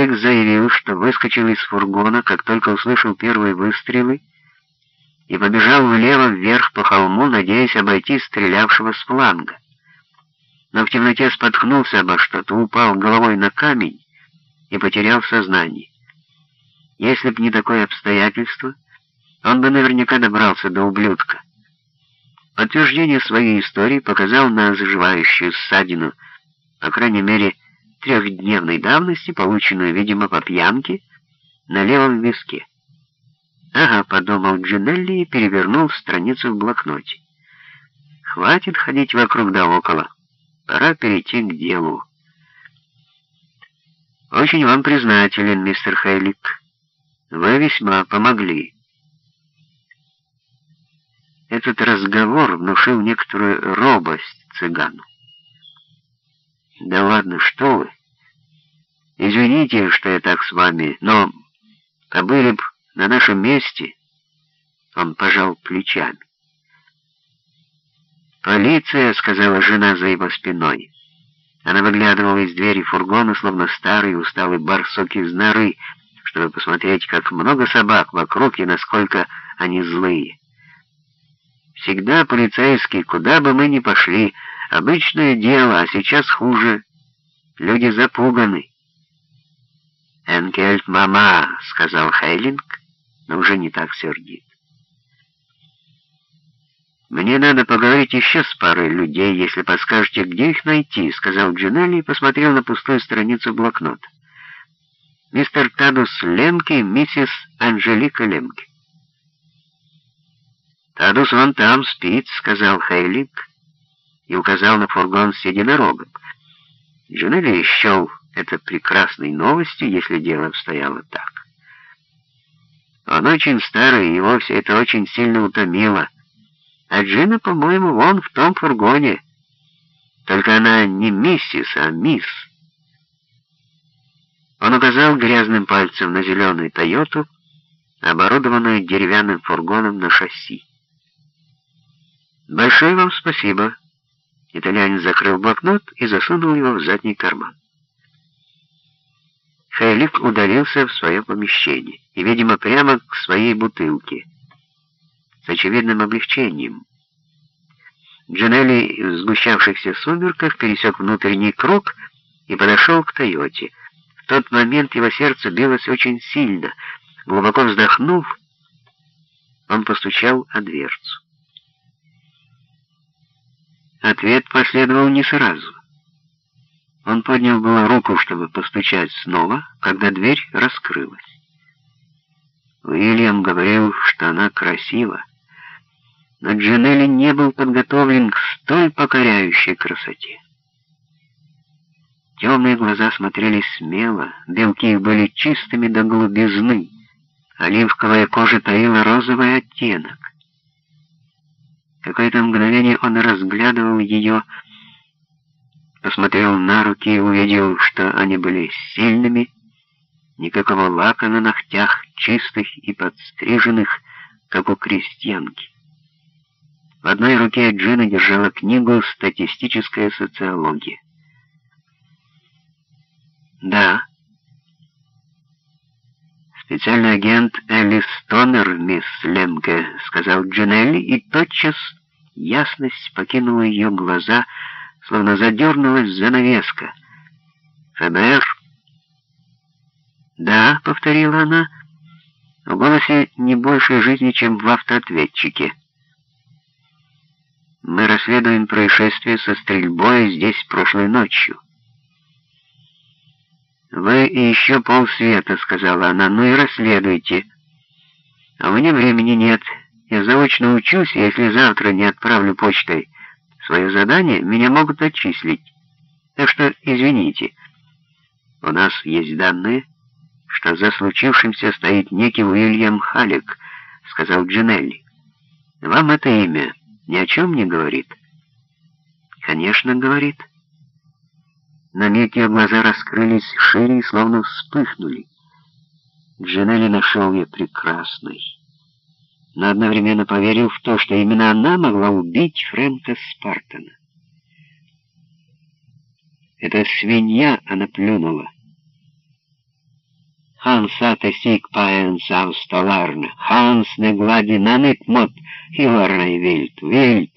Хейлик заявил, что выскочил из фургона, как только услышал первые выстрелы, и побежал влево вверх по холму, надеясь обойти стрелявшего с фланга. Но в темноте споткнулся обо что-то, упал головой на камень и потерял сознание. Если б не такое обстоятельство, он бы наверняка добрался до ублюдка. Подтверждение своей истории показал на заживающую ссадину, по крайней мере, трехдневной давности, полученную, видимо, по пьянке, на левом виске. «Ага», — подумал Джинелли и перевернул страницу в блокноте. «Хватит ходить вокруг да около. Пора перейти к делу». «Очень вам признателен, мистер Хейлик. Вы весьма помогли». Этот разговор внушил некоторую робость цыгану. «Да ладно, что вы? Извините, что я так с вами, но побыли б на нашем месте...» Он пожал плечами. «Полиция», — сказала жена за его спиной. Она выглядывала из двери фургона, словно старый усталый барсук из норы, чтобы посмотреть, как много собак вокруг и насколько они злые. Всегда полицейский, куда бы мы ни пошли, обычное дело, а сейчас хуже. Люди запуганы. «Энкельт, мама», — сказал Хейлинг, но уже не так сердит. «Мне надо поговорить еще с парой людей, если подскажете, где их найти», — сказал Джинелли и посмотрел на пустую страницу блокнота. «Мистер Тадус Лемки, миссис Анжелика Лемки». «Тадус вон там спит», — сказал Хейлик и указал на фургон с единорогом. Джунелли счел это прекрасной новостью, если дело обстояло так. Он очень старый, его все это очень сильно утомило. А Джина, по-моему, вон в том фургоне. Только она не миссис, а мисс. Он указал грязным пальцем на зеленую «Тойоту», оборудованную деревянным фургоном на шасси. «Большое вам спасибо». Итальянец закрыл блокнот и засунул его в задний карман. Хейлик удалился в свое помещение и, видимо, прямо к своей бутылке, с очевидным облегчением. Джанелли в сгущавшихся сумерках пересек внутренний круг и подошел к Тойоте. В тот момент его сердце билось очень сильно. Глубоко вздохнув, он постучал о дверцу. Ответ последовал не сразу. Он поднял было руку, чтобы постучать снова, когда дверь раскрылась. Уильям говорил, что она красива, но Джанелли не был подготовлен к столь покоряющей красоте. Темные глаза смотрели смело, белки их были чистыми до голубизны, оливковая кожа таила розовый оттенок. Какое-то мгновение он разглядывал ее, посмотрел на руки и увидел, что они были сильными, никакого лака на ногтях, чистых и подстриженных, как у крестьянки. В одной руке Джина держала книгу «Статистическая социология». «Да». «Специальный агент Элис Тонер, мисс Лемке», — сказал Джинелли, и тотчас ясность покинула ее глаза, словно задернулась занавеска. «ФБР?» «Да», — повторила она, — в голосе не больше жизни, чем в автоответчике. «Мы расследуем происшествие со стрельбой здесь прошлой ночью». «Вы и еще полсвета», — сказала она, — «ну и расследуйте». «А у меня времени нет. Я заочно учусь, если завтра не отправлю почтой свое задание, меня могут отчислить. Так что извините. У нас есть данные, что за случившимся стоит некий Уильям Халик», — сказал Джинелли. «Вам это имя ни о чем не говорит?» «Конечно, говорит». На миг ее глаза раскрылись шире и словно вспыхнули. Джинелли нашел ее прекрасной, но одновременно поверил в то, что именно она могла убить Фрэнка Спартана. Эта свинья, она плюнула. På en av stolarna. Hans ne gladi nanit mot hilarna i vilt, vilt.